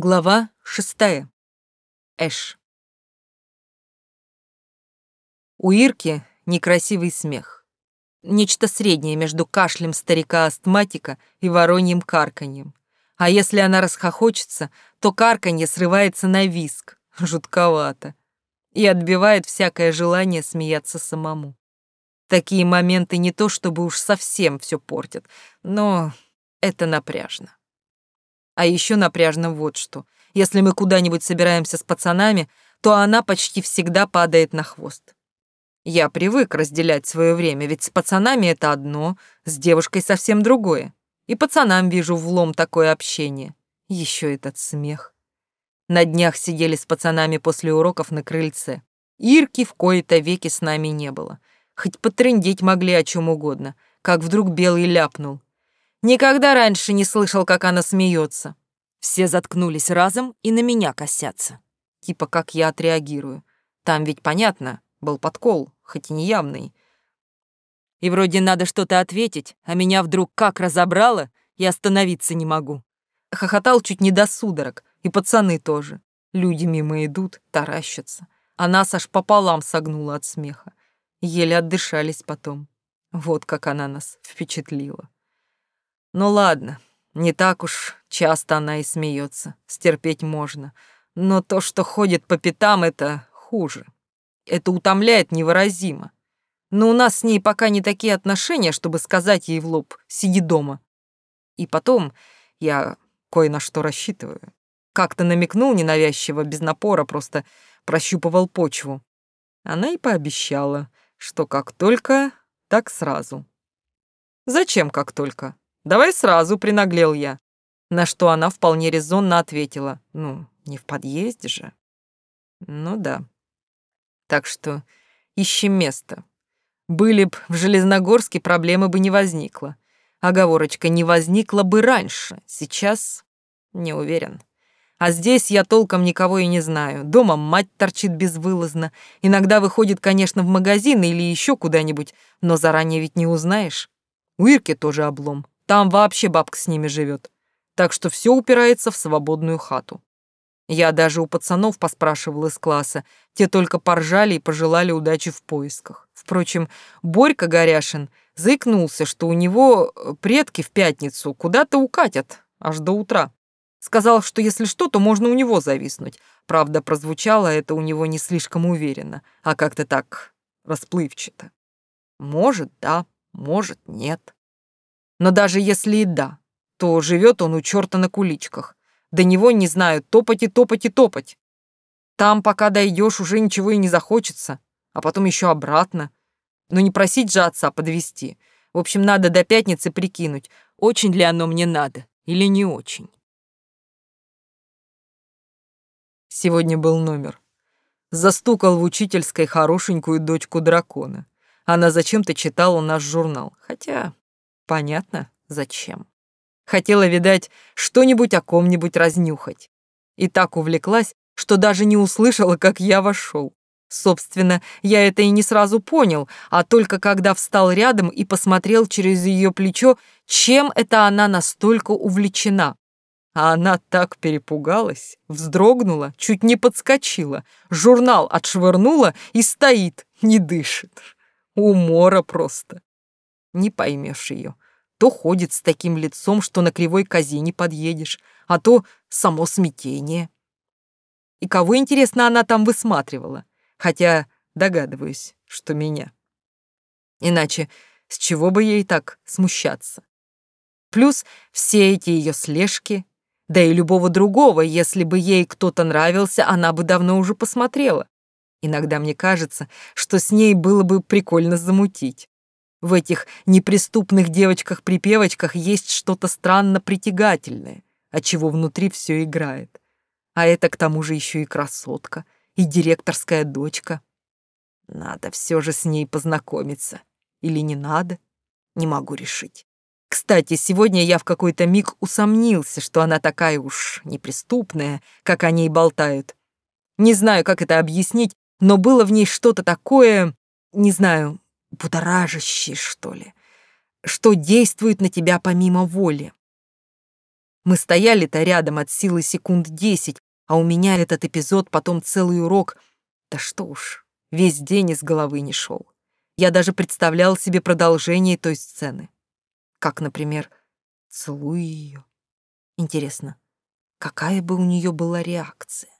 Глава шестая. Эш. У Ирки некрасивый смех. Нечто среднее между кашлем старика-астматика и вороньим карканьем. А если она расхохочется, то карканье срывается на виск. Жутковато. И отбивает всякое желание смеяться самому. Такие моменты не то чтобы уж совсем все портят, но это напряжно. А еще напряжно вот что. Если мы куда-нибудь собираемся с пацанами, то она почти всегда падает на хвост. Я привык разделять свое время, ведь с пацанами это одно, с девушкой совсем другое. И пацанам вижу влом такое общение. Еще этот смех. На днях сидели с пацанами после уроков на крыльце. Ирки в кои-то веки с нами не было. Хоть потрындеть могли о чем угодно, как вдруг Белый ляпнул. Никогда раньше не слышал, как она смеется. Все заткнулись разом и на меня косятся. Типа, как я отреагирую. Там ведь понятно, был подкол, хоть и неявный. И вроде надо что-то ответить, а меня вдруг как разобрало, и остановиться не могу. Хохотал чуть не до судорог, и пацаны тоже. Люди мимо идут, таращатся. А нас аж пополам согнуло от смеха. Еле отдышались потом. Вот как она нас впечатлила. Ну ладно, не так уж часто она и смеется, стерпеть можно. Но то, что ходит по пятам, это хуже. Это утомляет невыразимо. Но у нас с ней пока не такие отношения, чтобы сказать ей в лоб «сиди дома». И потом я кое на что рассчитываю. Как-то намекнул ненавязчиво, без напора, просто прощупывал почву. Она и пообещала, что как только, так сразу. Зачем как только? Давай сразу, принаглел я. На что она вполне резонно ответила. Ну, не в подъезде же. Ну да. Так что ищем место. Были б в Железногорске, проблемы бы не возникло. Оговорочка не возникла бы раньше. Сейчас не уверен. А здесь я толком никого и не знаю. Дома мать торчит безвылазно. Иногда выходит, конечно, в магазин или еще куда-нибудь, но заранее ведь не узнаешь. У Ирки тоже облом. Там вообще бабка с ними живет. Так что все упирается в свободную хату. Я даже у пацанов поспрашивал из класса. Те только поржали и пожелали удачи в поисках. Впрочем, Борька Горяшин заикнулся, что у него э, предки в пятницу куда-то укатят, аж до утра. Сказал, что если что, то можно у него зависнуть. Правда, прозвучало это у него не слишком уверенно, а как-то так расплывчато. Может, да, может, нет. Но даже если и да, то живет он у черта на куличках. До него, не знаю, топать и топать и топать. Там, пока дойдешь, уже ничего и не захочется, а потом еще обратно. Но не просить же отца подвести. В общем, надо до пятницы прикинуть, очень ли оно мне надо или не очень. Сегодня был номер. Застукал в учительской хорошенькую дочку дракона. Она зачем-то читала наш журнал, хотя Понятно, зачем. Хотела, видать, что-нибудь о ком-нибудь разнюхать. И так увлеклась, что даже не услышала, как я вошел. Собственно, я это и не сразу понял, а только когда встал рядом и посмотрел через ее плечо, чем это она настолько увлечена. А она так перепугалась, вздрогнула, чуть не подскочила, журнал отшвырнула и стоит, не дышит. Умора просто не поймешь ее. То ходит с таким лицом, что на кривой козе не подъедешь, а то само смятение. И кого, интересно, она там высматривала? Хотя догадываюсь, что меня. Иначе с чего бы ей так смущаться? Плюс все эти ее слежки, да и любого другого, если бы ей кто-то нравился, она бы давно уже посмотрела. Иногда мне кажется, что с ней было бы прикольно замутить. В этих неприступных девочках-припевочках есть что-то странно притягательное, от чего внутри все играет. А это к тому же еще и красотка, и директорская дочка. Надо все же с ней познакомиться. Или не надо? Не могу решить. Кстати, сегодня я в какой-то миг усомнился, что она такая уж неприступная, как о ней болтают. Не знаю, как это объяснить, но было в ней что-то такое, не знаю, будоражащий, что ли, что действует на тебя помимо воли. Мы стояли-то рядом от силы секунд десять, а у меня этот эпизод потом целый урок. Да что уж, весь день из головы не шел. Я даже представлял себе продолжение той сцены. Как, например, целую ее. Интересно, какая бы у нее была реакция?